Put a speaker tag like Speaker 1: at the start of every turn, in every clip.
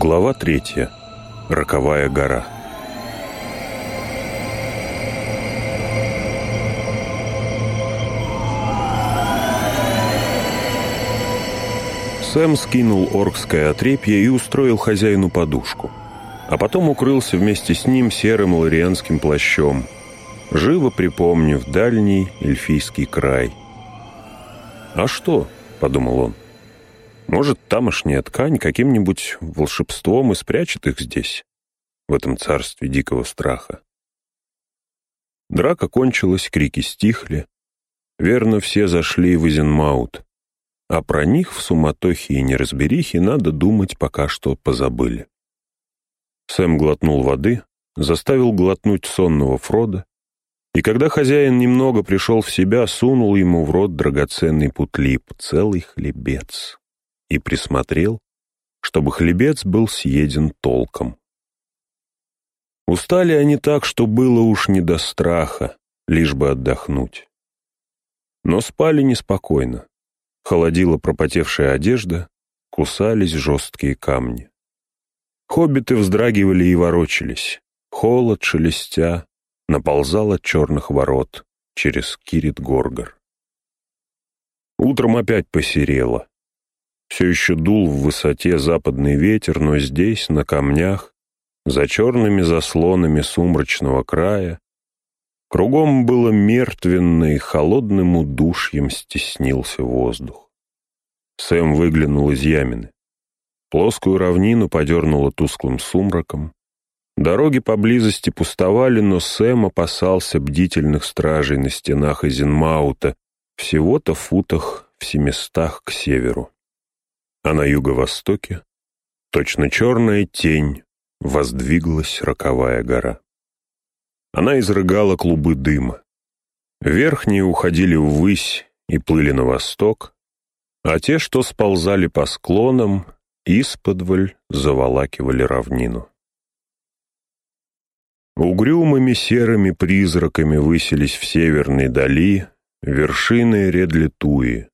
Speaker 1: Глава третья. Роковая гора. Сэм скинул оркское отрепье и устроил хозяину подушку. А потом укрылся вместе с ним серым ларианским плащом, живо припомнив дальний эльфийский край. «А что?» — подумал он. «Может, тамошняя ткань каким-нибудь волшебством и спрячет их здесь, в этом царстве дикого страха?» Драка кончилась, крики стихли. Верно, все зашли в Изенмаут. А про них в суматохе и неразберихе надо думать пока что позабыли. Сэм глотнул воды, заставил глотнуть сонного Фрода, и когда хозяин немного пришел в себя, сунул ему в рот драгоценный путлип, целый хлебец, и присмотрел, чтобы хлебец был съеден толком. Устали они так, что было уж не до страха, лишь бы отдохнуть. Но спали неспокойно. Холодила пропотевшая одежда, кусались жесткие камни. Хоббиты вздрагивали и ворочались. Холод, шелестя, наползал от черных ворот через Кирит-Горгор. Утром опять посерело. Все еще дул в высоте западный ветер, но здесь, на камнях, за черными заслонами сумрачного края, Кругом было мертвенно и холодным удушьем стеснился воздух. Сэм выглянул из ямины. Плоскую равнину подернуло тусклым сумраком. Дороги поблизости пустовали, но Сэм опасался бдительных стражей на стенах Изенмаута, всего-то футах в семистах к северу. А на юго-востоке, точно черная тень, воздвиглась роковая гора. Она изрыгала клубы дыма. Верхние уходили ввысь и плыли на восток, а те, что сползали по склонам, исподволь заволакивали равнину. Угрюмыми серыми призраками высились в северной дали вершины Редлитуи,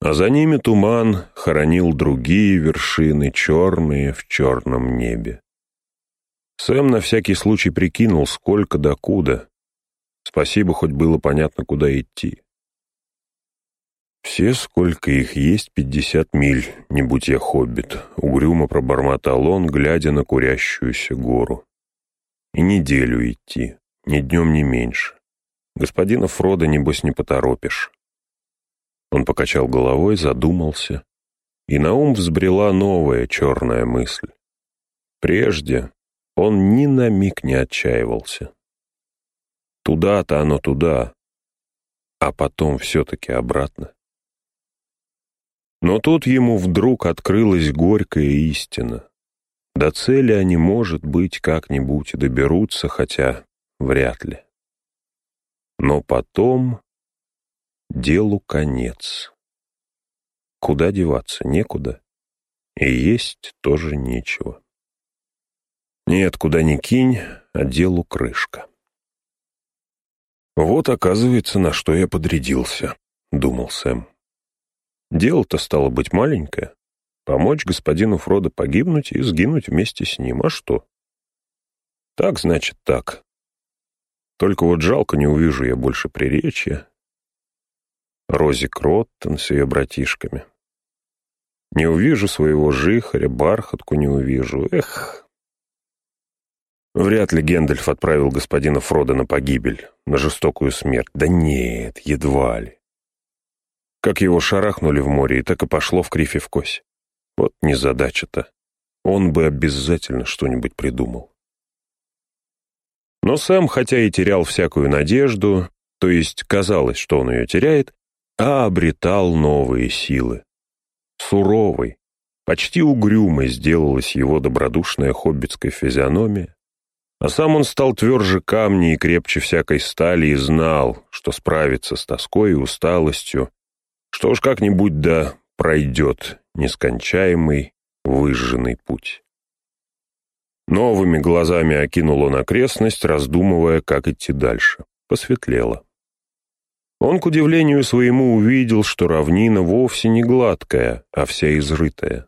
Speaker 1: а за ними туман хоронил другие вершины, черные в черном небе. Сэм на всякий случай прикинул, сколько до куда. Спасибо, хоть было понятно, куда идти. «Все, сколько их есть, пятьдесят миль, не будь я хоббит», — угрюмо пробормотал он, глядя на курящуюся гору. «И неделю идти, ни днем, ни меньше. Господина Фрода, небось, не поторопишь». Он покачал головой, задумался, и на ум взбрела новая черная мысль. Прежде, он ни на миг не отчаивался. Туда-то оно туда, а потом все-таки обратно. Но тут ему вдруг открылась горькая истина. До цели они, может быть, как-нибудь доберутся, хотя вряд ли. Но потом делу конец. Куда деваться? Некуда. И есть тоже нечего. Нет, куда ни кинь, а делу крышка. Вот, оказывается, на что я подрядился, — думал Сэм. Дело-то стало быть маленькое. Помочь господину Фродо погибнуть и сгинуть вместе с ним. А что? Так, значит, так. Только вот жалко не увижу я больше приречья. Рози Кроттон с ее братишками. Не увижу своего жихаря, бархатку не увижу. Эх, Вряд ли Гендальф отправил господина Фрода на погибель, на жестокую смерть. Да нет, едва ли. Как его шарахнули в море, и так и пошло в крифе в кось. Вот незадача-то. Он бы обязательно что-нибудь придумал. Но сам, хотя и терял всякую надежду, то есть казалось, что он ее теряет, а обретал новые силы. Суровой, почти угрюмой сделалась его добродушная хоббитская физиономия, а сам он стал тверже камней и крепче всякой стали и знал, что справится с тоской и усталостью, что уж как-нибудь да пройдет нескончаемый выжженный путь. Новыми глазами окинул он окрестность, раздумывая, как идти дальше. Посветлело. Он, к удивлению своему, увидел, что равнина вовсе не гладкая, а вся изрытая.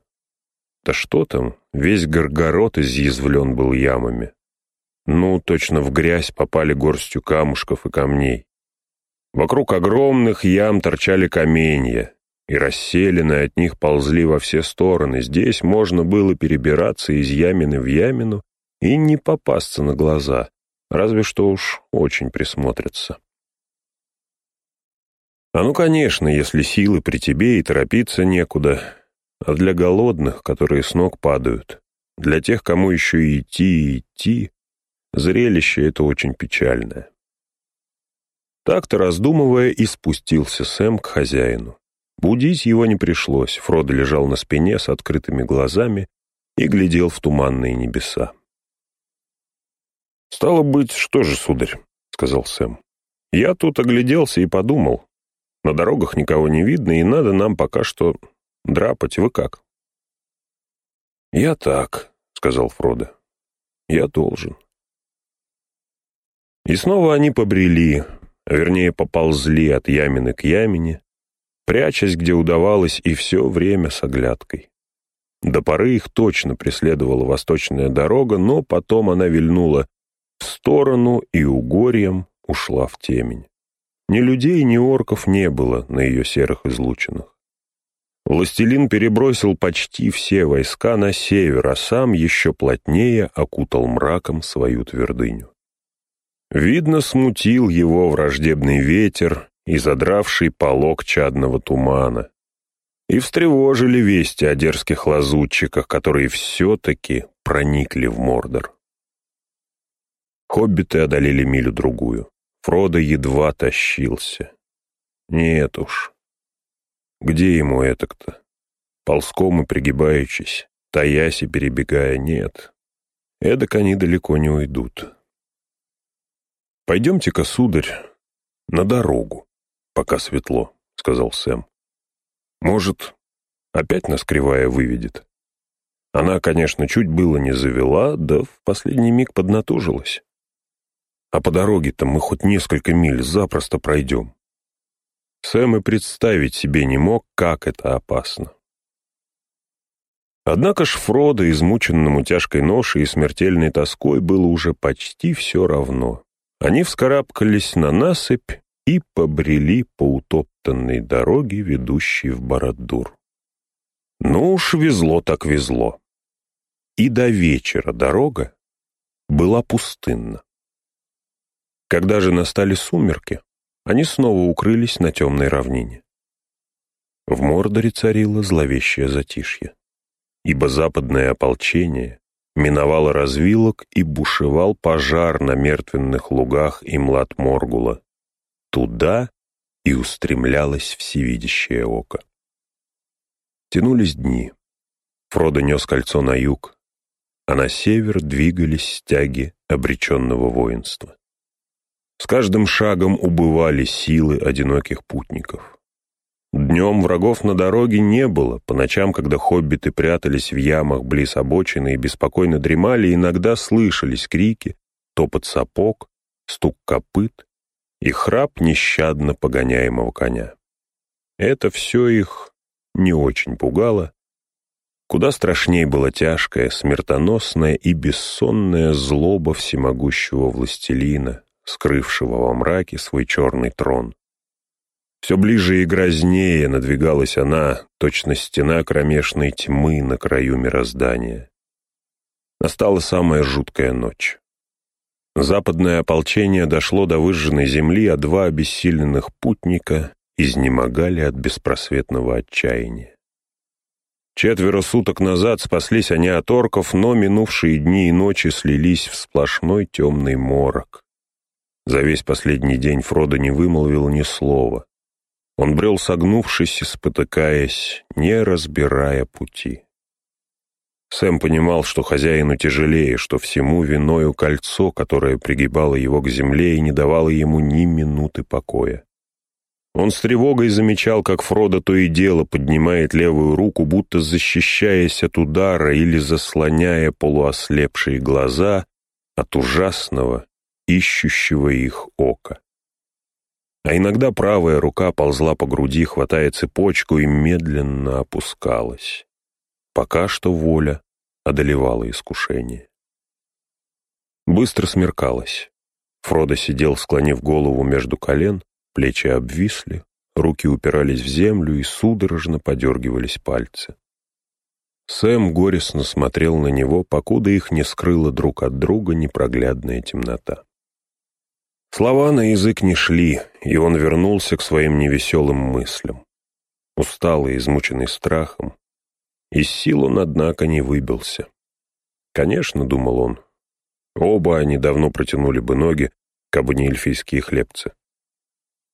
Speaker 1: Да что там, весь горгород изъязвлен был ямами. Ну, точно в грязь попали горстью камушков и камней. Вокруг огромных ям торчали каменья, и расселенные от них ползли во все стороны. Здесь можно было перебираться из ямины в ямину и не попасться на глаза, разве что уж очень присмотрятся. А ну, конечно, если силы при тебе и торопиться некуда, а для голодных, которые с ног падают, для тех, кому еще и идти и идти, зрелище это очень печальное. Так-то, раздумывая, и спустился Сэм к хозяину. Будить его не пришлось, Фродо лежал на спине с открытыми глазами и глядел в туманные небеса. «Стало быть, что же, сударь?» — сказал Сэм. «Я тут огляделся и подумал. На дорогах никого не видно, и надо нам пока что драпать. Вы как?» «Я так», — сказал Фродо. «Я должен». И снова они побрели, вернее поползли от ямины к ямине, прячась, где удавалось, и все время с оглядкой. До поры их точно преследовала восточная дорога, но потом она вильнула в сторону и угорьем ушла в темень. Ни людей, ни орков не было на ее серых излучинах. Властелин перебросил почти все войска на север, а сам еще плотнее окутал мраком свою твердыню. Видно, смутил его враждебный ветер и задравший полог чадного тумана. И встревожили вести о дерзких лазутчиках, которые все-таки проникли в Мордор. Хоббиты одолели милю-другую. Фродо едва тащился. Нет уж. Где ему это-то? Ползком и пригибаючись, таясь и перебегая, нет. Эдак они далеко не уйдут. «Пойдемте-ка, сударь, на дорогу, пока светло», — сказал Сэм. «Может, опять нас кривая выведет?» Она, конечно, чуть было не завела, да в последний миг поднатужилась. А по дороге-то мы хоть несколько миль запросто пройдем. Сэм и представить себе не мог, как это опасно. Однако ж Фродо, измученному тяжкой ношей и смертельной тоской, было уже почти все равно. Они вскарабкались на насыпь и побрели по утоптанной дороге, ведущей в Бородур. Ну уж везло так везло. И до вечера дорога была пустынна. Когда же настали сумерки, они снова укрылись на темной равнине. В Мордоре царило зловещее затишье, ибо западное ополчение миновал развилок и бушевал пожар на мертвенных лугах и млад Моргула. Туда и устремлялось всевидящее око. Тянулись дни. Фродо нес кольцо на юг, а на север двигались стяги обреченного воинства. С каждым шагом убывали силы одиноких путников. Днем врагов на дороге не было, по ночам, когда хоббиты прятались в ямах близ обочины и беспокойно дремали, иногда слышались крики, топот сапог, стук копыт и храп нещадно погоняемого коня. Это все их не очень пугало. Куда страшней была тяжкая, смертоносная и бессонная злоба всемогущего властелина, скрывшего во мраке свой черный трон. Все ближе и грознее надвигалась она, точно стена кромешной тьмы на краю мироздания. Настала самая жуткая ночь. Западное ополчение дошло до выжженной земли, а два обессиленных путника изнемогали от беспросветного отчаяния. Четверо суток назад спаслись они от орков, но минувшие дни и ночи слились в сплошной темный морок. За весь последний день Фродо не вымолвил ни слова. Он брел согнувшись и спотыкаясь, не разбирая пути. Сэм понимал, что хозяину тяжелее, что всему виною кольцо, которое пригибало его к земле и не давало ему ни минуты покоя. Он с тревогой замечал, как Фродо то и дело поднимает левую руку, будто защищаясь от удара или заслоняя полуослепшие глаза от ужасного, ищущего их ока а иногда правая рука ползла по груди, хватая цепочку и медленно опускалась. Пока что воля одолевала искушение. Быстро смеркалось. Фродо сидел, склонив голову между колен, плечи обвисли, руки упирались в землю и судорожно подергивались пальцы. Сэм горестно смотрел на него, покуда их не скрыла друг от друга непроглядная темнота. Слова на язык не шли, и он вернулся к своим невеселым мыслям. Усталый, измученный страхом. Из сил он, однако, не выбился. Конечно, думал он, оба они давно протянули бы ноги, кабы не эльфийские хлебцы.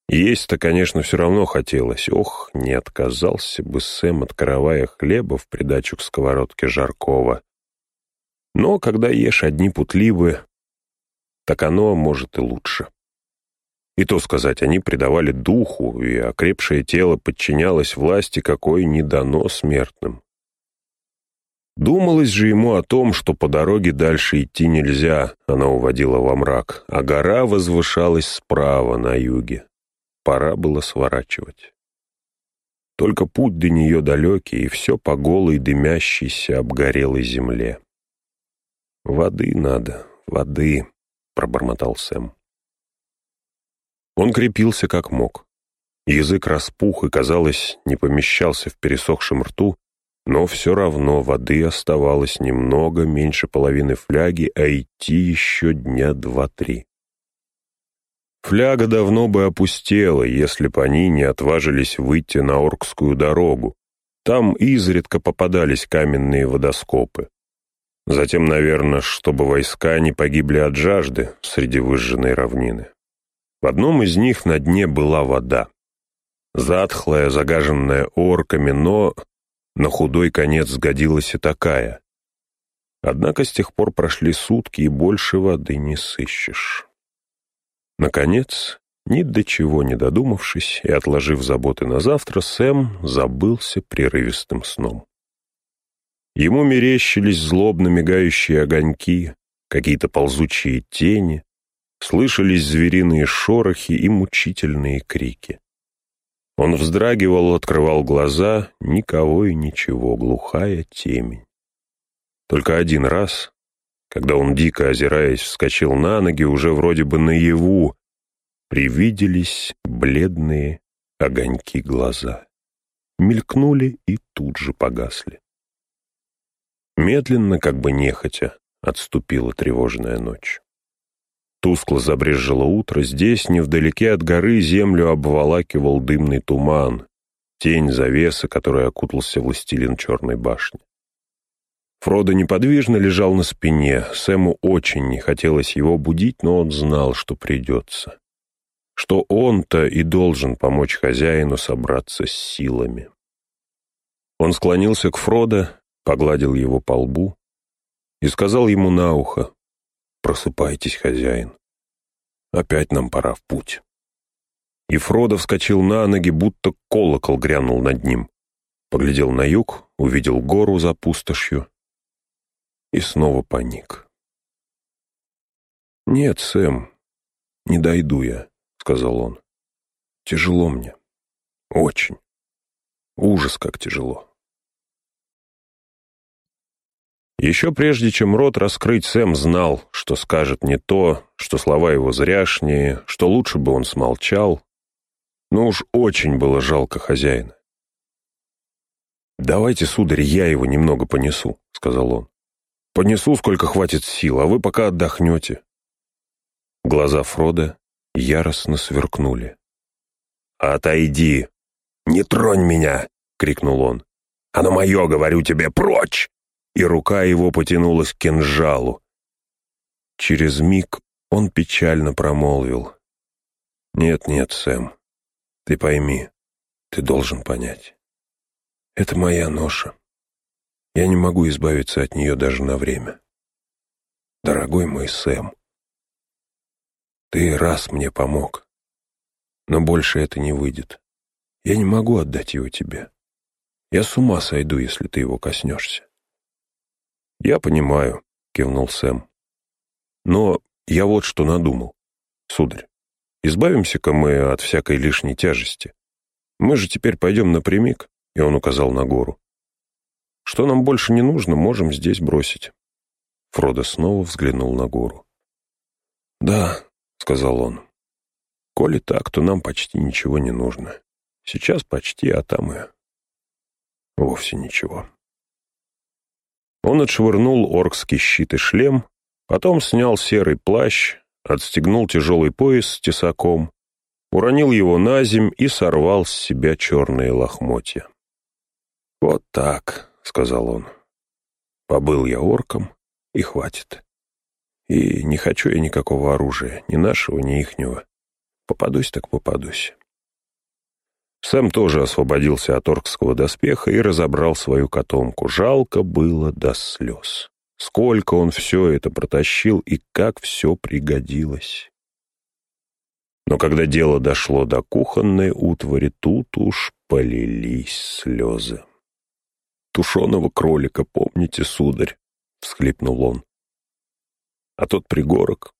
Speaker 1: Есть-то, конечно, все равно хотелось. Ох, не отказался бы Сэм от каравая хлеба в придачу к сковородке жаркого. Но когда ешь одни путливы, так оно, может, и лучше. И то сказать, они придавали духу, и окрепшее тело подчинялось власти, какой не дано смертным. Думалось же ему о том, что по дороге дальше идти нельзя, она уводила во мрак, а гора возвышалась справа, на юге. Пора было сворачивать. Только путь до нее далекий, и все по голой дымящейся обгорелой земле. «Воды надо, воды», пробормотал Сэм. Он крепился как мог. Язык распух и, казалось, не помещался в пересохшем рту, но все равно воды оставалось немного, меньше половины фляги, а идти еще дня два-три. Фляга давно бы опустела, если бы они не отважились выйти на Оркскую дорогу. Там изредка попадались каменные водоскопы. Затем, наверное, чтобы войска не погибли от жажды среди выжженной равнины. В одном из них на дне была вода. Затхлая, загаженная орками, но на худой конец сгодилась и такая. Однако с тех пор прошли сутки, и больше воды не сыщешь. Наконец, ни до чего не додумавшись и отложив заботы на завтра, Сэм забылся прерывистым сном. Ему мерещились злобно мигающие огоньки, какие-то ползучие тени, слышались звериные шорохи и мучительные крики. Он вздрагивал, открывал глаза, никого и ничего, глухая темень. Только один раз, когда он, дико озираясь, вскочил на ноги, уже вроде бы наяву, привиделись бледные огоньки глаза. Мелькнули и тут же погасли. Медленно, как бы нехотя, отступила тревожная ночь. Тускло забрежило утро, здесь, невдалеке от горы, землю обволакивал дымный туман, тень завесы, которой окутался властелин черной башни. Фродо неподвижно лежал на спине, Сэму очень не хотелось его будить, но он знал, что придется. Что он-то и должен помочь хозяину собраться с силами. Он склонился к Фродо погладил его по лбу и сказал ему на ухо, «Просыпайтесь, хозяин, опять нам пора в путь». И Фродо вскочил на ноги, будто колокол грянул над ним. Поглядел на юг, увидел гору за пустошью и снова паник. «Нет, Сэм, не дойду я», — сказал он. «Тяжело мне. Очень. Ужас, как тяжело». Еще прежде, чем рот раскрыть, Сэм знал, что скажет не то, что слова его зряшнее, что лучше бы он смолчал. Но уж очень было жалко хозяина. «Давайте, сударь, я его немного понесу», — сказал он. «Понесу, сколько хватит сил, а вы пока отдохнете». Глаза Фрода яростно сверкнули. «Отойди! Не тронь меня!» — крикнул он. «Оно мое, говорю тебе, прочь!» И рука его потянулась к кинжалу. Через миг он печально промолвил. «Нет-нет, Сэм, ты пойми, ты должен понять. Это моя ноша. Я не могу избавиться от нее даже на время. Дорогой мой Сэм, ты раз мне помог, но больше это не выйдет. Я не могу отдать его тебе. Я с ума сойду, если ты его коснешься. «Я понимаю», — кивнул Сэм. «Но я вот что надумал. Сударь, избавимся-ка мы от всякой лишней тяжести. Мы же теперь пойдем напрямик», — и он указал на гору. Что нам больше не нужно, можем здесь бросить. Фродо снова взглянул на гору. «Да», — сказал он, — «коли так, то нам почти ничего не нужно. Сейчас почти, а там и вовсе ничего». Он отшвырнул оркский щит и шлем, потом снял серый плащ, отстегнул тяжелый пояс с тесаком, уронил его на земь и сорвал с себя черные лохмотья. «Вот так», — сказал он. «Побыл я орком, и хватит. И не хочу я никакого оружия, ни нашего, ни ихнего. Попадусь так попадусь». Сэм тоже освободился от оркского доспеха и разобрал свою котомку. Жалко было до слез. Сколько он все это протащил и как все пригодилось. Но когда дело дошло до кухонной утвари, тут уж полились слезы. «Тушеного кролика, помните, сударь?» — всхлипнул он. «А тот пригорок,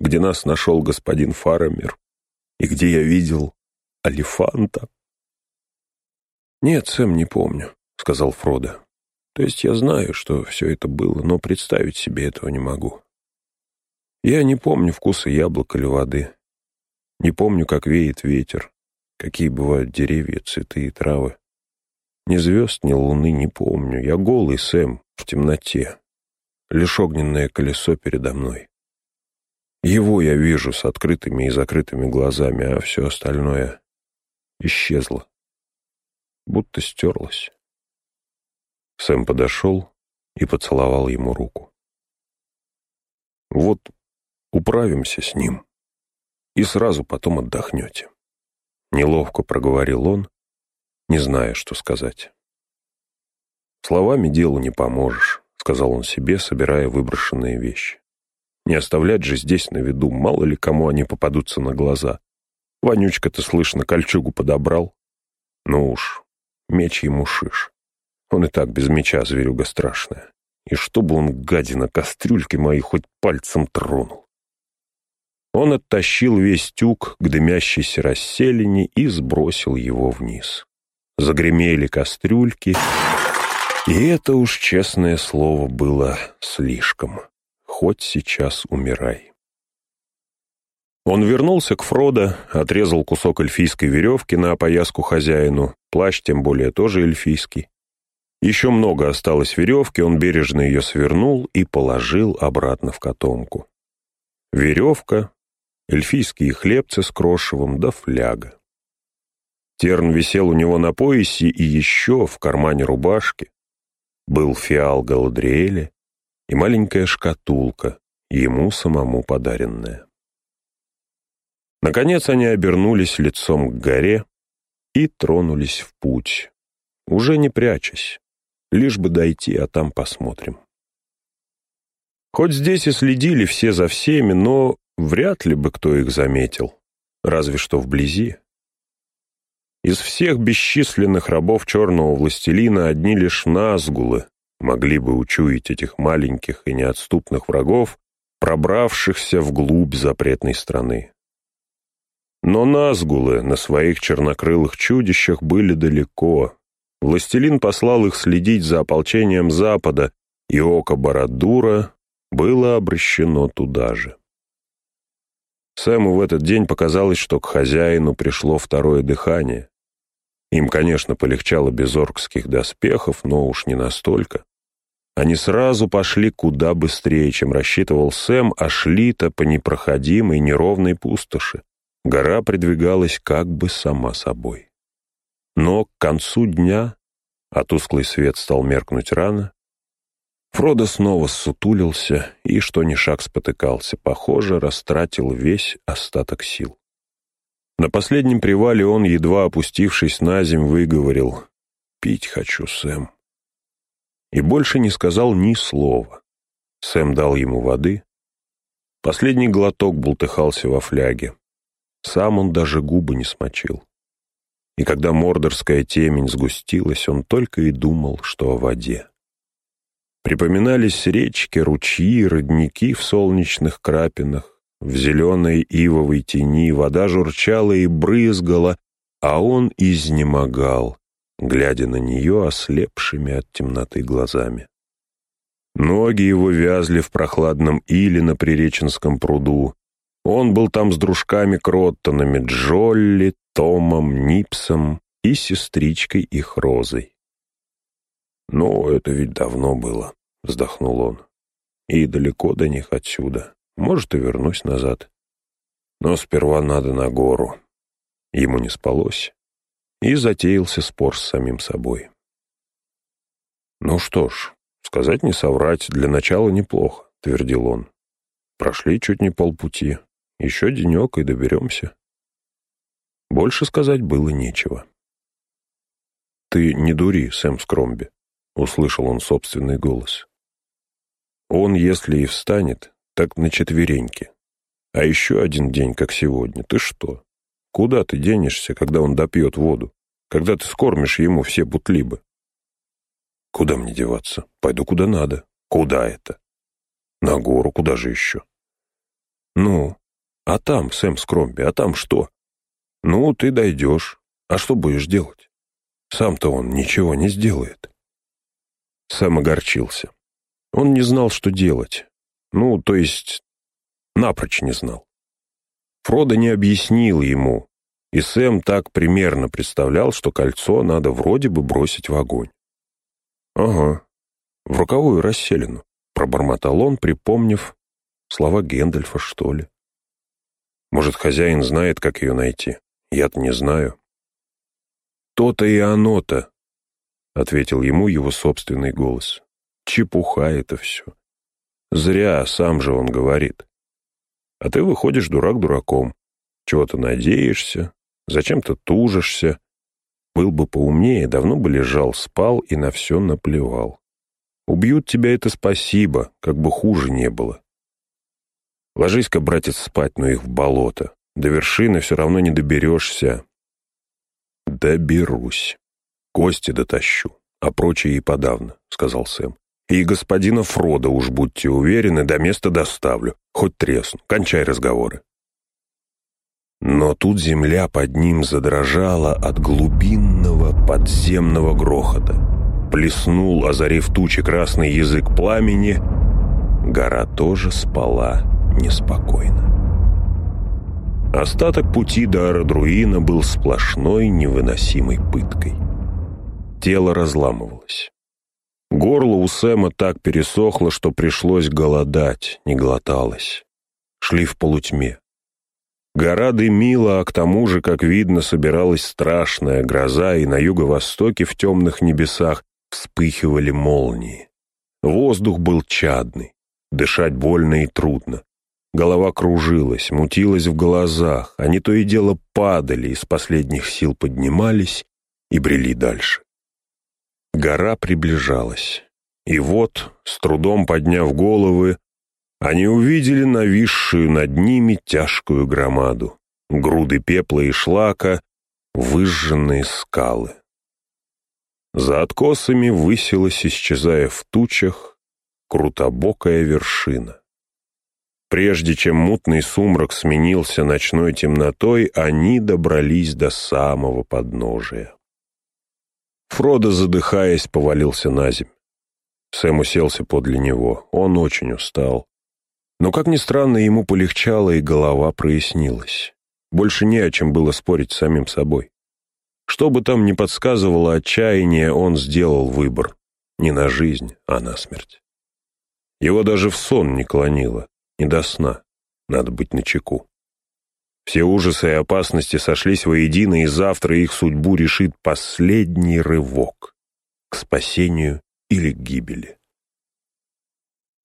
Speaker 1: где нас нашел господин Фарамир, и где я видел Алифанта?» «Нет, Сэм, не помню», — сказал Фродо. То есть я знаю, что все это было, но представить себе этого не могу. Я не помню вкуса яблок или воды. Не помню, как веет ветер, какие бывают деревья, цветы и травы. Ни звезд, ни луны не помню. Я голый, Сэм, в темноте. Лишь огненное колесо передо мной. Его я вижу с открытыми и закрытыми глазами, а все остальное исчезло. Будто стерлось. Сэм подошел и поцеловал ему руку. «Вот управимся с ним, и сразу потом отдохнете». Неловко проговорил он, не зная, что сказать. «Словами делу не поможешь», — сказал он себе, собирая выброшенные вещи. «Не оставлять же здесь на виду, мало ли кому они попадутся на глаза. Вонючка-то, слышно, кольчугу подобрал. Ну уж, меч ему шиш. Он и так без меча зверюга страшная. И чтобы он, гадина, кастрюльки мои хоть пальцем тронул. Он оттащил весь тюк к дымящейся расселине и сбросил его вниз. Загремели кастрюльки, и это уж, честное слово, было слишком. Хоть сейчас умирай. Он вернулся к Фродо, отрезал кусок эльфийской веревки на опояску хозяину, плащ тем более тоже эльфийский, еще много осталось веревки, он бережно ее свернул и положил обратно в котомку. Веревка, эльфийские хлебцы с крошевом да фляга. Терн висел у него на поясе и еще в кармане рубашки был фиал Галадриэля и маленькая шкатулка, ему самому подаренная. Наконец они обернулись лицом к горе и тронулись в путь, уже не прячась. Лишь бы дойти, а там посмотрим. Хоть здесь и следили все за всеми, но вряд ли бы кто их заметил, разве что вблизи. Из всех бесчисленных рабов черного властелина одни лишь назгулы могли бы учуять этих маленьких и неотступных врагов, пробравшихся вглубь запретной страны. Но назгулы на своих чернокрылых чудищах были далеко, Властелин послал их следить за ополчением Запада, и око Барадура было обращено туда же. Сэму в этот день показалось, что к хозяину пришло второе дыхание. Им, конечно, полегчало без оркских доспехов, но уж не настолько. Они сразу пошли куда быстрее, чем рассчитывал Сэм, а шли-то по непроходимой неровной пустоши. Гора придвигалась как бы сама собой. Но к концу дня, а тусклый свет стал меркнуть рано, Фродо снова ссутулился и, что ни шаг спотыкался, похоже, растратил весь остаток сил. На последнем привале он, едва опустившись на земь, выговорил «Пить хочу, Сэм». И больше не сказал ни слова. Сэм дал ему воды. Последний глоток бултыхался во фляге. Сам он даже губы не смочил. И когда мордорская темень сгустилась, он только и думал, что о воде. Припоминались речки, ручьи, родники в солнечных крапинах. В зеленой ивовой тени вода журчала и брызгала, а он изнемогал, глядя на нее ослепшими от темноты глазами. Ноги его вязли в прохладном иле на Приреченском пруду. Он был там с дружками Кроттонами, Джолли, Томом, Нипсом и сестричкой их Розой. «Ну, это ведь давно было», — вздохнул он. «И далеко до них отсюда. Может, и вернусь назад. Но сперва надо на гору». Ему не спалось, и затеялся спор с самим собой. «Ну что ж, сказать не соврать, для начала неплохо», — твердил он. «Прошли чуть не полпути. Еще денек и доберемся». Больше сказать было нечего. «Ты не дури, Сэм Скромби», — услышал он собственный голос. «Он, если и встанет, так на четвереньки. А еще один день, как сегодня, ты что? Куда ты денешься, когда он допьет воду? Когда ты скормишь ему все бутлибы? Куда мне деваться? Пойду куда надо. Куда это? На гору, куда же еще? Ну, а там, Сэм Скромби, а там что? Ну, ты дойдешь. А что будешь делать? Сам-то он ничего не сделает. Сэм огорчился. Он не знал, что делать. Ну, то есть, напрочь не знал. Фродо не объяснил ему, и Сэм так примерно представлял, что кольцо надо вроде бы бросить в огонь. «Ага, в роковую расселину», — пробормотал он, припомнив слова Гэндальфа, что ли. «Может, хозяин знает, как ее найти? Я-то не знаю». «То-то и оно-то», — ответил ему его собственный голос. «Чепуха это все. Зря, сам же он говорит. А ты выходишь дурак дураком. Чего-то надеешься, зачем-то тужишься. Был бы поумнее, давно бы лежал, спал и на все наплевал. Убьют тебя это спасибо, как бы хуже не было. Ложись-ка, братец, спать, но их в болото. До вершины все равно не доберешься. Доберусь. Кости дотащу, а прочее и подавно, — сказал Сэм. И господина Фрода, уж будьте уверены, до места доставлю. Хоть тресну. Кончай разговоры. Но тут земля под ним задрожала от глубинного подземного грохота. Плеснул, озарив тучи, красный язык пламени. Гора тоже спала неспокойно. Остаток пути до Арадруина был сплошной невыносимой пыткой. Тело разламывалось. Горло у Сэма так пересохло, что пришлось голодать, не глоталось. Шли в полутьме. Гора дымила, а к тому же, как видно, собиралась страшная гроза, и на юго-востоке в темных небесах вспыхивали молнии. Воздух был чадный, дышать больно и трудно. Голова кружилась, мутилась в глазах, они то и дело падали, из последних сил поднимались и брели дальше. Гора приближалась. И вот, с трудом подняв головы, они увидели нависшую над ними тяжкую громаду, груды пепла и шлака, выжженные скалы. За откосами высилась, исчезая в тучах, крутобокая вершина. Прежде чем мутный сумрак сменился ночной темнотой, они добрались до самого подножия. Фродо, задыхаясь, повалился на земь. Сэм уселся подле него. Он очень устал. Но, как ни странно, ему полегчало, и голова прояснилась. Больше не о чем было спорить с самим собой. Что бы там ни подсказывало отчаяние, он сделал выбор. Не на жизнь, а на смерть. Его даже в сон не клонило, не до сна. Надо быть начеку. Все ужасы и опасности сошлись воедино, и завтра их судьбу решит последний рывок к спасению или к гибели.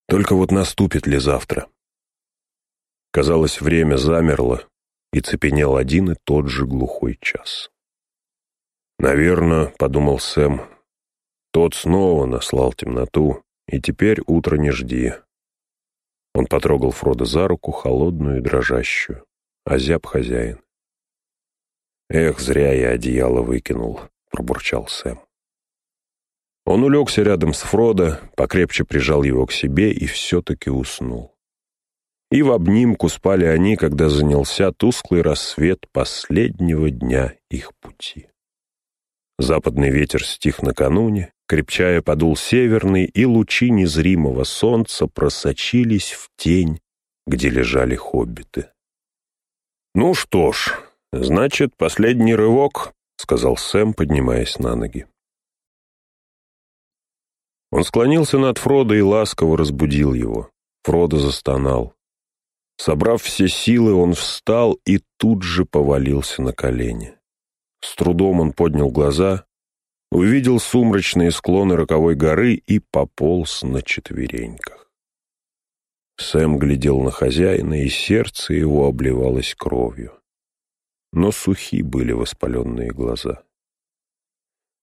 Speaker 1: Только вот наступит ли завтра? Казалось, время замерло, и цепенел один и тот же глухой час. «Наверное, — подумал Сэм, — тот снова наслал темноту, и теперь утро не жди». Он потрогал Фрода за руку, холодную и дрожащую озяб хозяин. «Эх, зря я одеяло выкинул», — пробурчал Сэм. Он улегся рядом с Фродо, покрепче прижал его к себе и все-таки уснул. И в обнимку спали они, когда занялся тусклый рассвет последнего дня их пути. Западный ветер стих накануне, крепчая подул северный, и лучи незримого солнца просочились в тень, где лежали хоббиты. «Ну что ж, значит, последний рывок», — сказал Сэм, поднимаясь на ноги. Он склонился над Фродо и ласково разбудил его. Фродо застонал. Собрав все силы, он встал и тут же повалился на колени. С трудом он поднял глаза, увидел сумрачные склоны роковой горы и пополз на четвереньках. Сэм глядел на хозяина, и сердце его обливалось кровью. Но сухи были воспаленные глаза.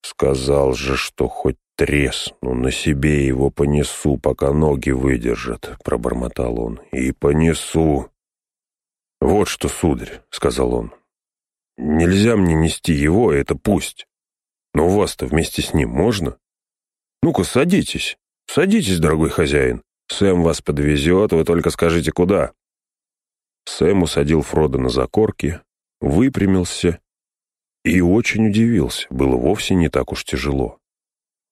Speaker 1: Сказал же, что хоть тресну, на себе его понесу, пока ноги выдержат, — пробормотал он. И понесу. Вот что, сударь, — сказал он. Нельзя мне нести его, это пусть. Но у вас-то вместе с ним можно? Ну-ка, садитесь. Садитесь, дорогой хозяин. Сэм вас подвезет, вы только скажите, куда. Сэм усадил Фрода на закорки, выпрямился и очень удивился. Было вовсе не так уж тяжело.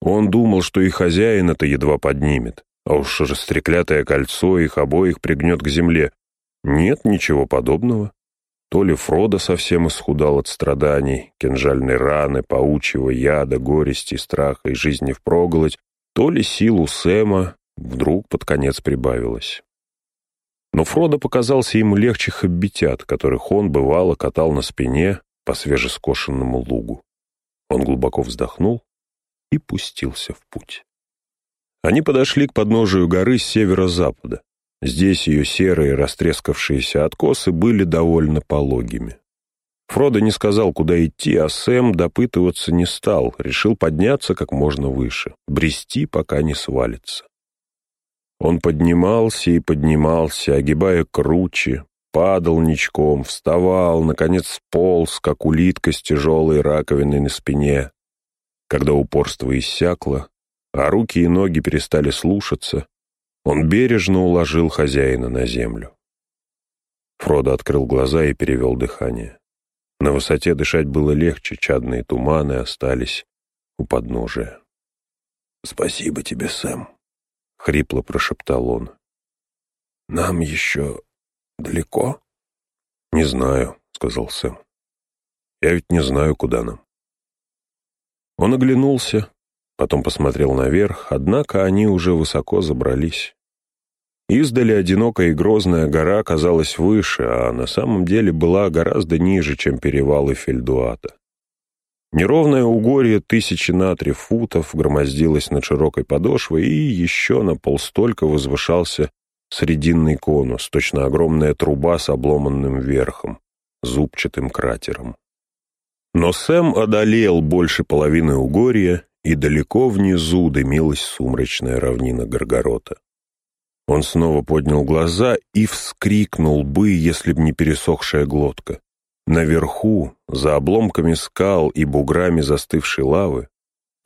Speaker 1: Он думал, что и хозяин это едва поднимет, а уж растреклятое кольцо их обоих пригнет к земле. Нет ничего подобного. То ли Фродо совсем исхудал от страданий, кинжальной раны, паучьего яда, горести, страха и жизни впроголодь, то ли силу Сэма вдруг под конец прибавилось. Но Фродо показался ему легче хоббитят, которых он, бывало, катал на спине по свежескошенному лугу. Он глубоко вздохнул и пустился в путь. Они подошли к подножию горы с северо-запада. Здесь ее серые растрескавшиеся откосы были довольно пологими. Фродо не сказал, куда идти, а Сэм допытываться не стал, решил подняться как можно выше, брести, пока не свалится. Он поднимался и поднимался, огибая круче, падал ничком, вставал, наконец полз, как улитка с тяжелой раковиной на спине. Когда упорство иссякло, а руки и ноги перестали слушаться, он бережно уложил хозяина на землю. Фродо открыл глаза и перевел дыхание. На высоте дышать было легче, чадные туманы остались у подножия. «Спасибо тебе, Сэм», — хрипло прошептал он. «Нам еще далеко?» «Не знаю», — сказал Сэм. «Я ведь не знаю, куда нам». Он оглянулся, потом посмотрел наверх, однако они уже высоко забрались. Издали одинокая и грозная гора казалась выше, а на самом деле была гораздо ниже, чем перевалы Фельдуата. Неровное угорье тысячи на три футов громоздилось над широкой подошвой, и еще на полстолько возвышался срединный конус, точно огромная труба с обломанным верхом, зубчатым кратером. Но Сэм одолел больше половины угорья, и далеко внизу дымилась сумрачная равнина Горгорота. Он снова поднял глаза и вскрикнул бы, если б не пересохшая глотка. Наверху, за обломками скал и буграми застывшей лавы,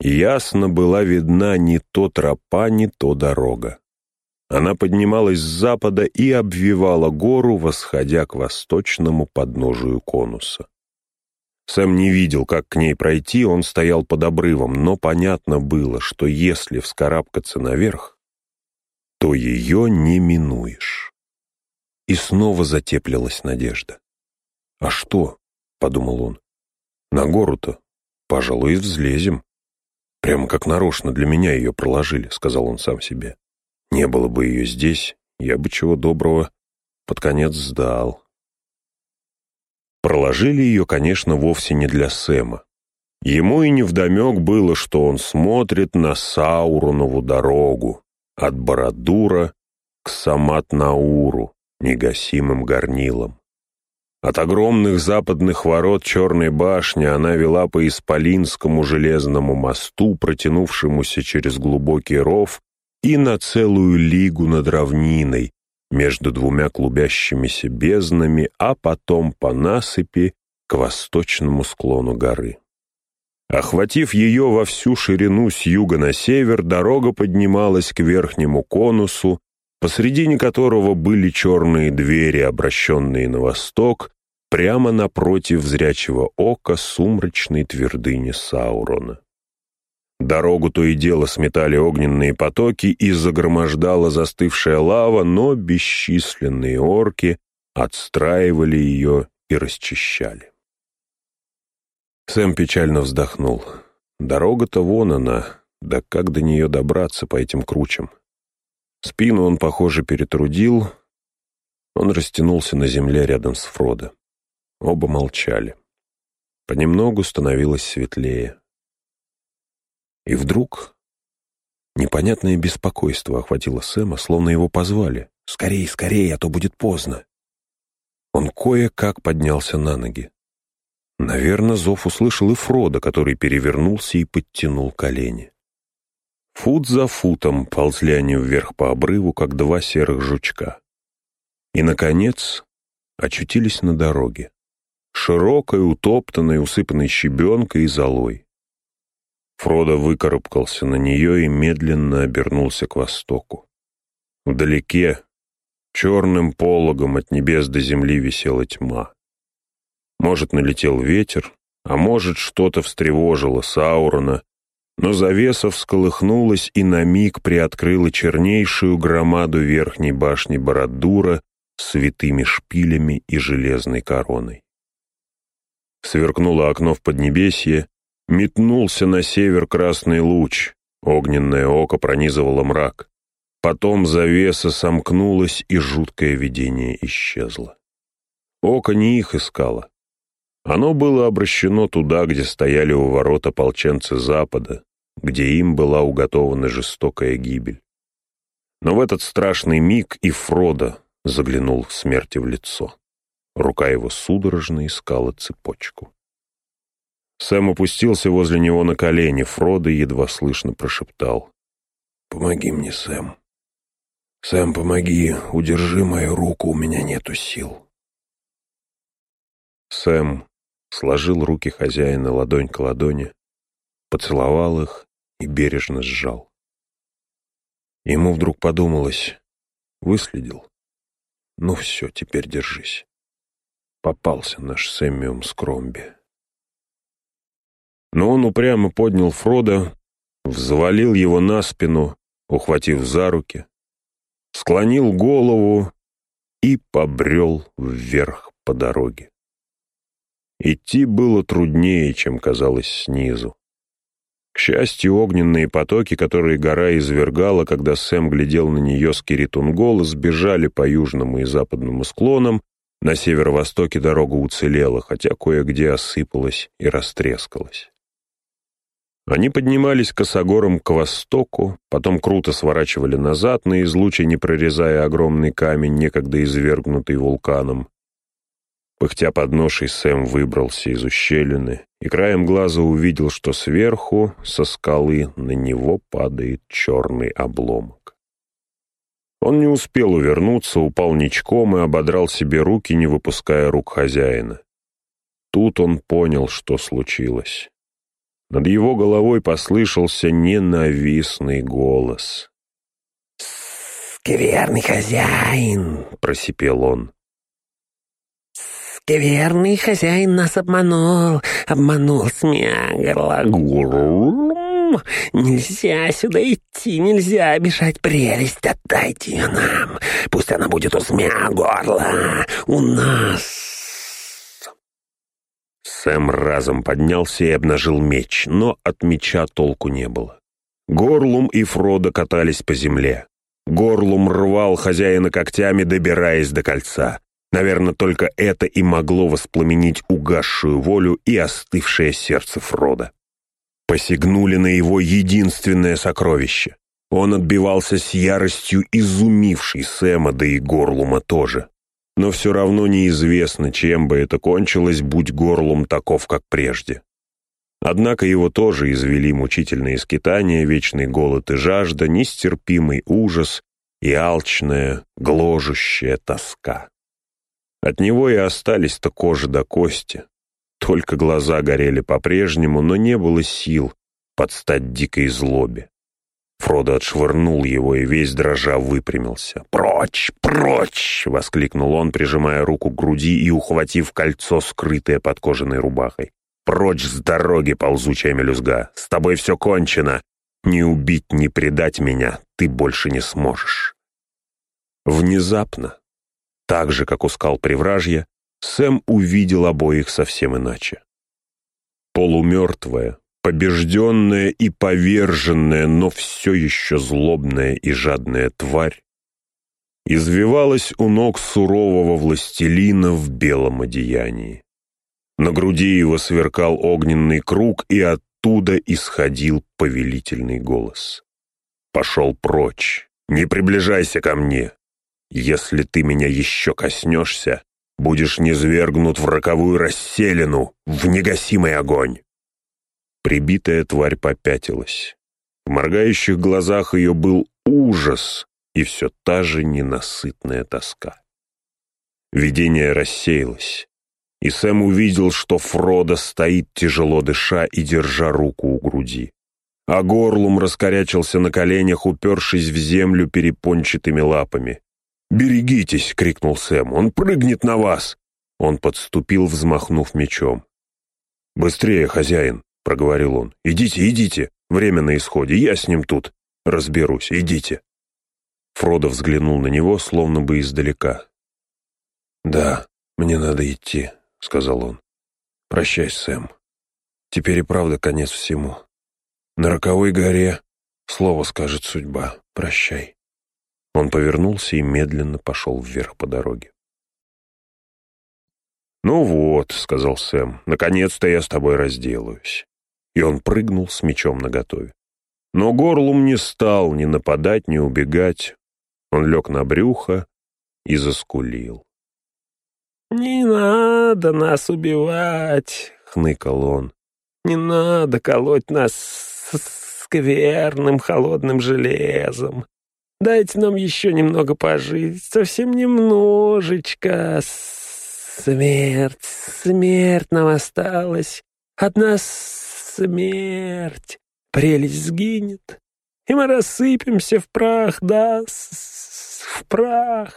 Speaker 1: ясно была видна не то тропа, не то дорога. Она поднималась с запада и обвивала гору, восходя к восточному подножию конуса. Сэм не видел, как к ней пройти, он стоял под обрывом, но понятно было, что если вскарабкаться наверх, то ее не минуешь. И снова затеплилась надежда. «А что?» — подумал он. «На гору-то, пожалуй, взлезем. Прямо как нарочно для меня ее проложили», — сказал он сам себе. «Не было бы ее здесь, я бы чего доброго под конец сдал». Проложили ее, конечно, вовсе не для Сэма. Ему и невдомек было, что он смотрит на Сауронову дорогу от Бородура к Самат-Науру, негасимым горнилом. От огромных западных ворот Черной башни она вела по Исполинскому железному мосту, протянувшемуся через глубокий ров, и на целую лигу над равниной, между двумя клубящимися безднами, а потом по насыпи к восточному склону горы. Охватив ее во всю ширину с юга на север, дорога поднималась к верхнему конусу, посредине которого были черные двери, обращенные на восток, прямо напротив зрячего ока сумрачной твердыни Саурона. Дорогу то и дело сметали огненные потоки и загромождала застывшая лава, но бесчисленные орки отстраивали ее и расчищали. Сэм печально вздохнул. Дорога-то вон она, да как до нее добраться по этим кручам? Спину он, похоже, перетрудил. Он растянулся на земле рядом с Фродо. Оба молчали. Понемногу становилось светлее. И вдруг непонятное беспокойство охватило Сэма, словно его позвали. «Скорей, скорей, а то будет поздно!» Он кое-как поднялся на ноги. Наверное, зов услышал и Фродо, который перевернулся и подтянул колени. Фут за футом ползли они вверх по обрыву, как два серых жучка. И, наконец, очутились на дороге. Широкой, утоптанной, усыпанной щебенкой и золой. Фродо выкарабкался на нее и медленно обернулся к востоку. Вдалеке, черным пологом от небес до земли висела тьма. Может, налетел ветер, а может, что-то встревожило Саурона, но завеса всколыхнулась и на миг приоткрыла чернейшую громаду верхней башни Бородура с витыми шпилями и железной короной. Сверкнуло окно в Поднебесье, Метнулся на север красный луч, огненное око пронизывало мрак. Потом завеса сомкнулась, и жуткое видение исчезло. Око не их искало. Оно было обращено туда, где стояли у ворот ополченцы Запада, где им была уготована жестокая гибель. Но в этот страшный миг и Фродо заглянул в смерти в лицо. Рука его судорожно искала цепочку. Сэм опустился возле него на колени. Фродо едва слышно прошептал. «Помоги мне, Сэм. Сэм, помоги. Удержи мою руку, у меня нету сил». Сэм сложил руки хозяина ладонь к ладони, поцеловал их и бережно сжал. Ему вдруг подумалось, выследил. Ну все, теперь держись. Попался наш Сэммиум Скромби. Но он упрямо поднял Фрода, взвалил его на спину, ухватив за руки, склонил голову и побрел вверх по дороге. Идти было труднее, чем казалось снизу. К счастью, огненные потоки, которые гора извергала, когда Сэм глядел на нее с Киритунгола, сбежали по южному и западному склонам, на северо-востоке дорога уцелела, хотя кое-где осыпалась и растрескалась. Они поднимались косогором к востоку, потом круто сворачивали назад, на излуче не прорезая огромный камень, некогда извергнутый вулканом. Пыхтя под ношей, Сэм выбрался из ущелины и краем глаза увидел, что сверху, со скалы, на него падает черный обломок. Он не успел увернуться, упал ничком и ободрал себе руки, не выпуская рук хозяина. Тут он понял, что случилось. Над его головой послышался ненавистный голос.
Speaker 2: «Скверный хозяин!» — просипел он. «Скверный хозяин нас обманул, обманул смягрла. Нельзя сюда идти, нельзя обижать прелесть, отдайте ее нам. Пусть она будет у смягорла, у нас».
Speaker 1: Сэм разом поднялся и обнажил меч, но от меча толку не было. Горлум и Фродо катались по земле. Горлум рвал хозяина когтями, добираясь до кольца. Наверное, только это и могло воспламенить угасшую волю и остывшее сердце Фрода. Посягнули на его единственное сокровище. Он отбивался с яростью, изумившей Сэма, да и Горлума тоже но все равно неизвестно, чем бы это кончилось, будь горлом таков, как прежде. Однако его тоже извели мучительные скитания, вечный голод и жажда, нестерпимый ужас и алчная, гложущая тоска. От него и остались-то кожа до кости. Только глаза горели по-прежнему, но не было сил подстать дикой злобе. Фродо отшвырнул его и весь дрожа выпрямился. «Прочь! Прочь!» — воскликнул он, прижимая руку к груди и ухватив кольцо, скрытое под кожаной рубахой. «Прочь с дороги, ползучая мелюзга! С тобой все кончено! Ни убить, ни предать меня ты больше не сможешь!» Внезапно, так же, как у скал Привражья, Сэм увидел обоих совсем иначе. Полумертвая, побежденная и поверженная, но все еще злобная и жадная тварь, извивалась у ног сурового властелина в белом одеянии. На груди его сверкал огненный круг, и оттуда исходил повелительный голос. «Пошел прочь, не приближайся ко мне. Если ты меня еще коснешься, будешь низвергнут в роковую расселину, в негасимый огонь». Прибитая тварь попятилась. В моргающих глазах ее был ужас и все та же ненасытная тоска. Видение рассеялось, и Сэм увидел, что Фродо стоит тяжело дыша и держа руку у груди. А горлум раскорячился на коленях, упершись в землю перепончатыми лапами. «Берегитесь!» — крикнул Сэм. «Он прыгнет на вас!» Он подступил, взмахнув мечом. «Быстрее, хозяин!» — проговорил он. «Идите, идите! Время на исходе, я с ним тут разберусь, идите!» Фродо взглянул на него, словно бы издалека. «Да, мне надо идти», — сказал он. «Прощай, Сэм. Теперь и правда конец всему. На роковой горе слово скажет судьба. Прощай». Он повернулся и медленно пошел вверх по дороге. «Ну вот», — сказал Сэм, — «наконец-то я с тобой разделаюсь» и он прыгнул с мечом наготове. Но горлум не стал ни нападать, ни убегать. Он лег на брюхо и заскулил.
Speaker 2: «Не надо нас убивать», — хныкал он. «Не надо колоть нас скверным холодным железом. Дайте нам еще немного пожить, совсем немножечко. Смерть, смерть нам осталась. От нас смерть. Прелесть сгинет, и мы рассыпемся в прах, да, в прах.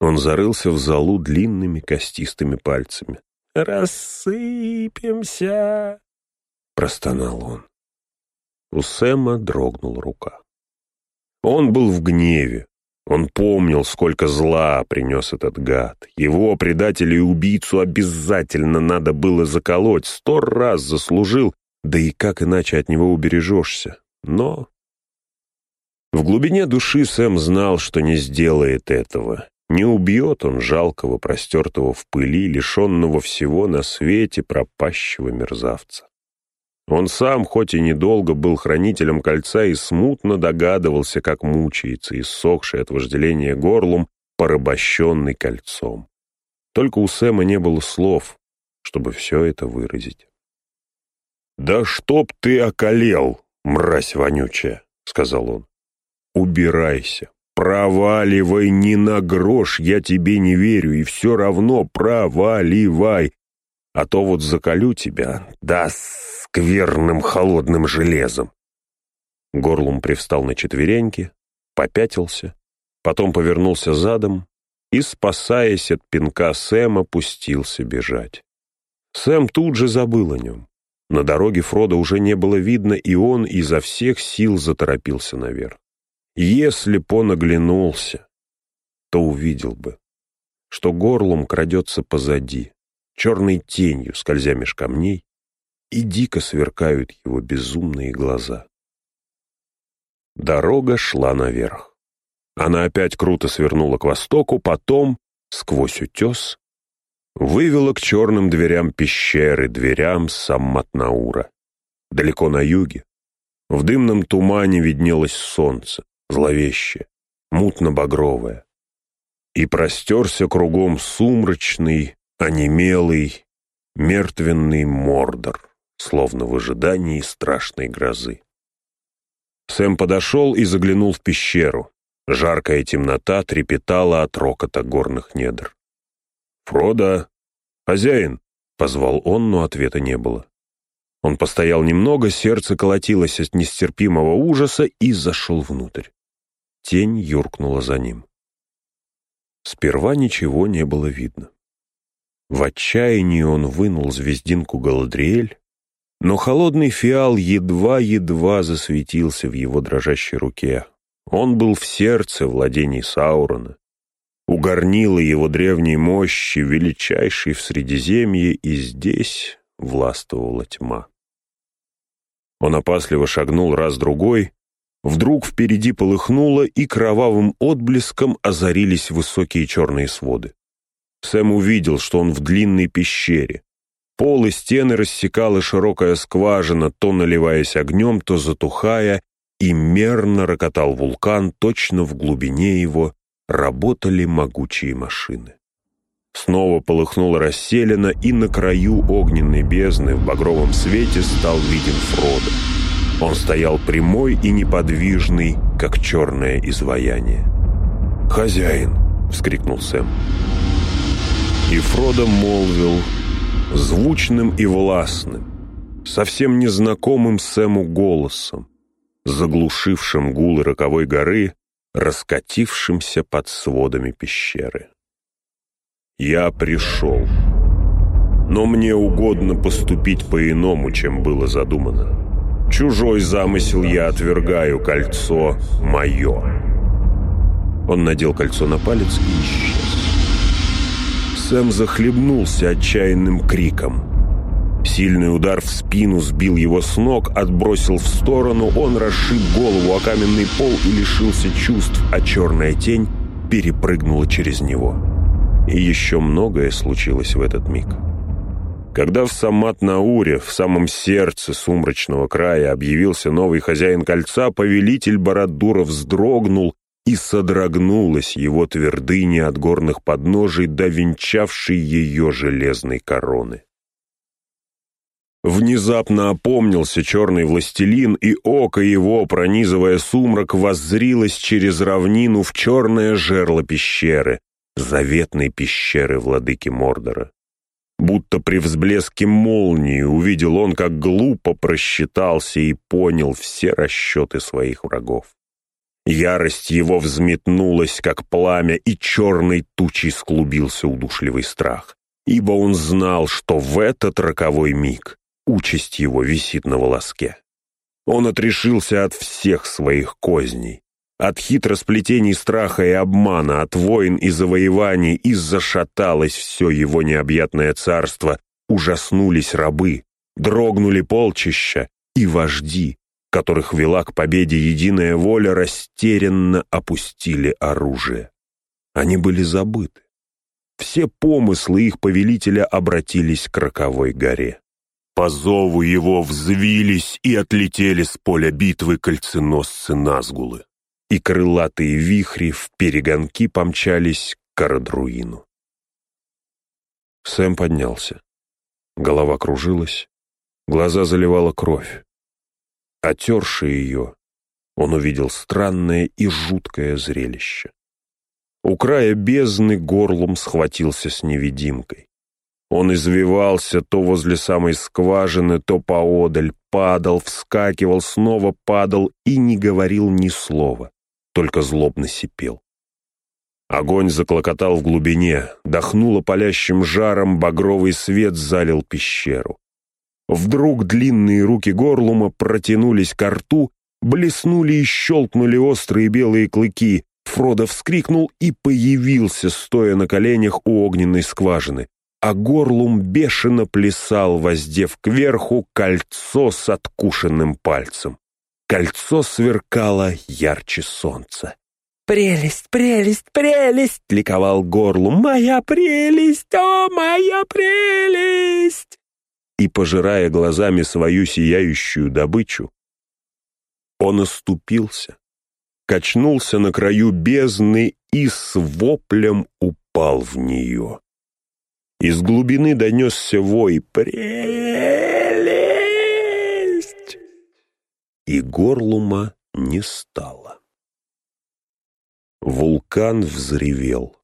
Speaker 1: Он зарылся в залу длинными костистыми пальцами.
Speaker 2: «Рассыпемся!» — простонал он.
Speaker 1: У Сэма дрогнула рука. Он был в гневе, он помнил, сколько зла принес этот гад. Его, предателя и убийцу, обязательно надо было заколоть. Сто раз заслужил, да и как иначе от него убережешься. Но... В глубине души Сэм знал, что не сделает этого. Не убьет он жалкого, простертого в пыли, лишенного всего на свете пропащего мерзавца. Он сам, хоть и недолго, был хранителем кольца и смутно догадывался, как мучается, иссохший от вожделения горлом, порабощенный кольцом. Только у Сэма не было слов, чтобы все это выразить. «Да чтоб ты околел, мразь вонючая!» — сказал он. «Убирайся, проваливай ни на грош, я тебе не верю, и все равно проваливай, а то вот заколю тебя, да скверным холодным железом. Горлум привстал на четвереньки, попятился, потом повернулся задом и, спасаясь от пинка Сэма, пустился бежать. Сэм тут же забыл о нем. На дороге Фрода уже не было видно, и он изо всех сил заторопился наверх. Если б он оглянулся, то увидел бы, что горлом крадется позади, черной тенью, скользя меж камней, и дико сверкают его безумные глаза. Дорога шла наверх. Она опять круто свернула к востоку, потом, сквозь утес, вывела к черным дверям пещеры, дверям Самматнаура. Далеко на юге, в дымном тумане виднелось солнце, зловещее, мутно-багровое. И простерся кругом сумрачный, онемелый, мертвенный мордор словно в ожидании страшной грозы. Сэм подошел и заглянул в пещеру. Жаркая темнота трепетала от рокота горных недр. «Фродо! Хозяин!» — позвал он, но ответа не было. Он постоял немного, сердце колотилось от нестерпимого ужаса и зашел внутрь. Тень юркнула за ним. Сперва ничего не было видно. В отчаянии он вынул звездинку Галадриэль, но холодный фиал едва-едва засветился в его дрожащей руке. Он был в сердце владений Саурона. Угорнила его древней мощи, величайшей в Средиземье, и здесь властвовала тьма. Он опасливо шагнул раз-другой, вдруг впереди полыхнуло, и кровавым отблеском озарились высокие черные своды. Сэм увидел, что он в длинной пещере. Пол и стены рассекала широкая скважина, то наливаясь огнем, то затухая, и мерно рокотал вулкан, точно в глубине его работали могучие машины. Снова полыхнуло расселено, и на краю огненной бездны в багровом свете стал виден Фродо. Он стоял прямой и неподвижный, как черное изваяние. «Хозяин!» — вскрикнул Сэм. И Фродо молвил звучным и властным, совсем незнакомым Сэму голосом, заглушившим гул роковой горы, раскатившимся под сводами пещеры. «Я пришел, но мне угодно поступить по-иному, чем было задумано. Чужой замысел я отвергаю, кольцо мое». Он надел кольцо на палец и исчез. Сэм захлебнулся отчаянным криком. Сильный удар в спину сбил его с ног, отбросил в сторону, он расшиб голову о каменный пол и лишился чувств, а черная тень перепрыгнула через него. И еще многое случилось в этот миг. Когда в Самат-Науре, в самом сердце сумрачного края, объявился новый хозяин кольца, повелитель Барадура вздрогнул и содрогнулась его твердыня от горных подножий до венчавшей ее железной короны. Внезапно опомнился черный властелин, и око его, пронизывая сумрак, воззрилось через равнину в черное жерло пещеры, заветной пещеры владыки Мордора. Будто при взблеске молнии увидел он, как глупо просчитался и понял все расчеты своих врагов. Ярость его взметнулась, как пламя, и черной тучей склубился удушливый страх. Ибо он знал, что в этот роковой миг участь его висит на волоске. Он отрешился от всех своих козней, от хитросплетений страха и обмана, от войн и завоеваний, и зашаталось все его необъятное царство, ужаснулись рабы, дрогнули полчища, и вожди, которых вела к победе единая воля, растерянно опустили оружие. Они были забыты. Все помыслы их повелителя обратились к роковой горе. По зову его взвились и отлетели с поля битвы кольценосцы Назгулы, и крылатые вихри в перегонки помчались к Карадруину. Сэм поднялся. Голова кружилась, глаза заливала кровь. Отерши ее, он увидел странное и жуткое зрелище. У края бездны горлом схватился с невидимкой. Он извивался то возле самой скважины, то поодаль, падал, вскакивал, снова падал и не говорил ни слова, только злобно сипел. Огонь заклокотал в глубине, дохнуло палящим жаром, багровый свет залил пещеру. Вдруг длинные руки горлума протянулись к рту, блеснули и щелкнули острые белые клыки. Фродо вскрикнул и появился, стоя на коленях у огненной скважины. А горлум бешено плясал, воздев кверху кольцо с откушенным пальцем. Кольцо сверкало ярче солнца.
Speaker 2: «Прелесть, прелесть, прелесть!» — ликовал горлум. «Моя прелесть, о, моя прелесть!»
Speaker 1: И, пожирая глазами свою сияющую добычу, он оступился, качнулся на краю бездны и с воплем упал в нее. Из глубины донесся вой «Прелесть!» И горлума не стало. Вулкан взревел.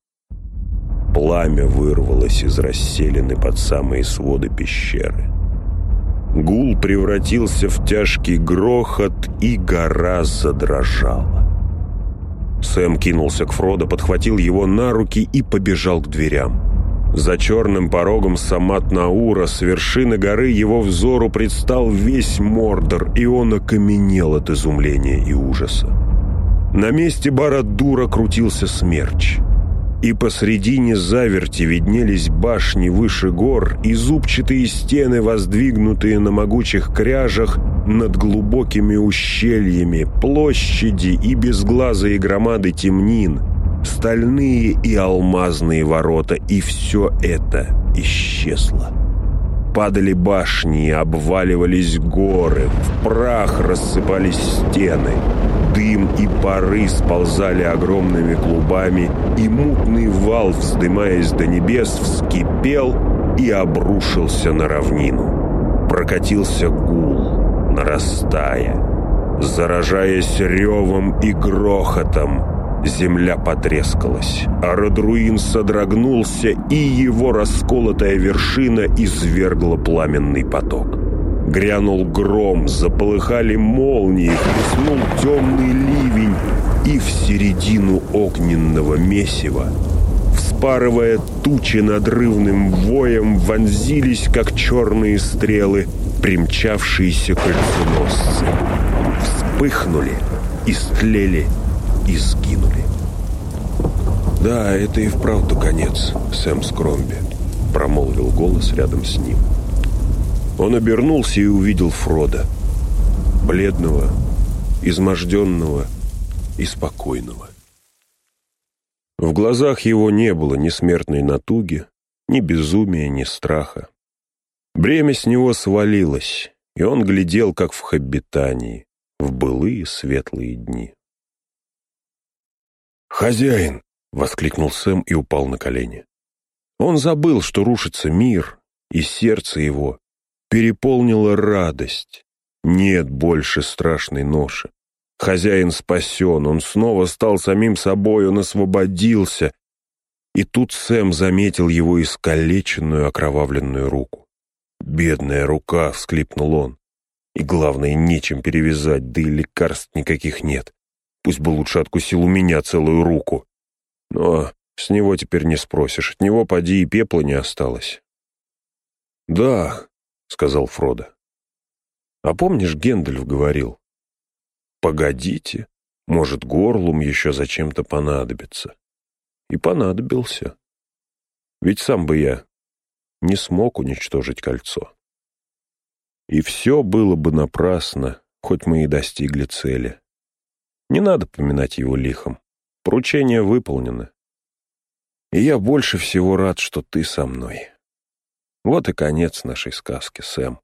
Speaker 1: Пламя вырвалось из расселены под самые своды пещеры. Гул превратился в тяжкий грохот, и гора задрожала. Сэм кинулся к Фродо, подхватил его на руки и побежал к дверям. За черным порогом Самат Наура с вершины горы его взору предстал весь Мордор, и он окаменел от изумления и ужаса. На месте Барадура крутился смерч — и посредине заверти виднелись башни выше гор и зубчатые стены, воздвигнутые на могучих кряжах над глубокими ущельями, площади и безглазые громады темнин, стальные и алмазные ворота, и все это исчезло. Падали башни, обваливались горы, в прах рассыпались стены — Дым и пары сползали огромными клубами, и мутный вал, вздымаясь до небес, вскипел и обрушился на равнину. Прокатился гул, нарастая, заражаясь ревом и грохотом. Земля потрескалась, а Родруин содрогнулся, и его расколотая вершина извергла пламенный поток. Грянул гром, заполыхали молнии, хлестнул темный ливень, и в середину огненного месива, вспарывая тучи надрывным воем, вонзились, как черные стрелы, примчавшиеся кольценосцы. Вспыхнули, истлели и сгинули. «Да, это и вправду конец, Сэм Скромби», — промолвил голос рядом с ним. Он обернулся и увидел Фрода. Бледного, изможденного и спокойного. В глазах его не было ни смертной натуги, ни безумия, ни страха. Бремя с него свалилось, и он глядел, как в хоббитании, в былые светлые дни. «Хозяин!» — воскликнул Сэм и упал на колени. Он забыл, что рушится мир, и сердце его переполнила радость. Нет больше страшной ноши. Хозяин спасен, он снова стал самим собой, он освободился. И тут Сэм заметил его искалеченную окровавленную руку. «Бедная рука!» — всклипнул он. «И главное, нечем перевязать, да и лекарств никаких нет. Пусть бы лучше откусил у меня целую руку. Но с него теперь не спросишь, от него поди и пепла не осталось». «Да, — сказал Фродо. «А помнишь, Гендальф говорил? Погодите, может, горлум еще зачем-то понадобится. И понадобился. Ведь сам бы я не смог уничтожить кольцо. И все было бы напрасно, хоть мы и достигли цели. Не надо поминать его лихом. Поручение выполнено. И я больше всего рад, что ты со мной». Вот и конец нашей сказки, Сэм.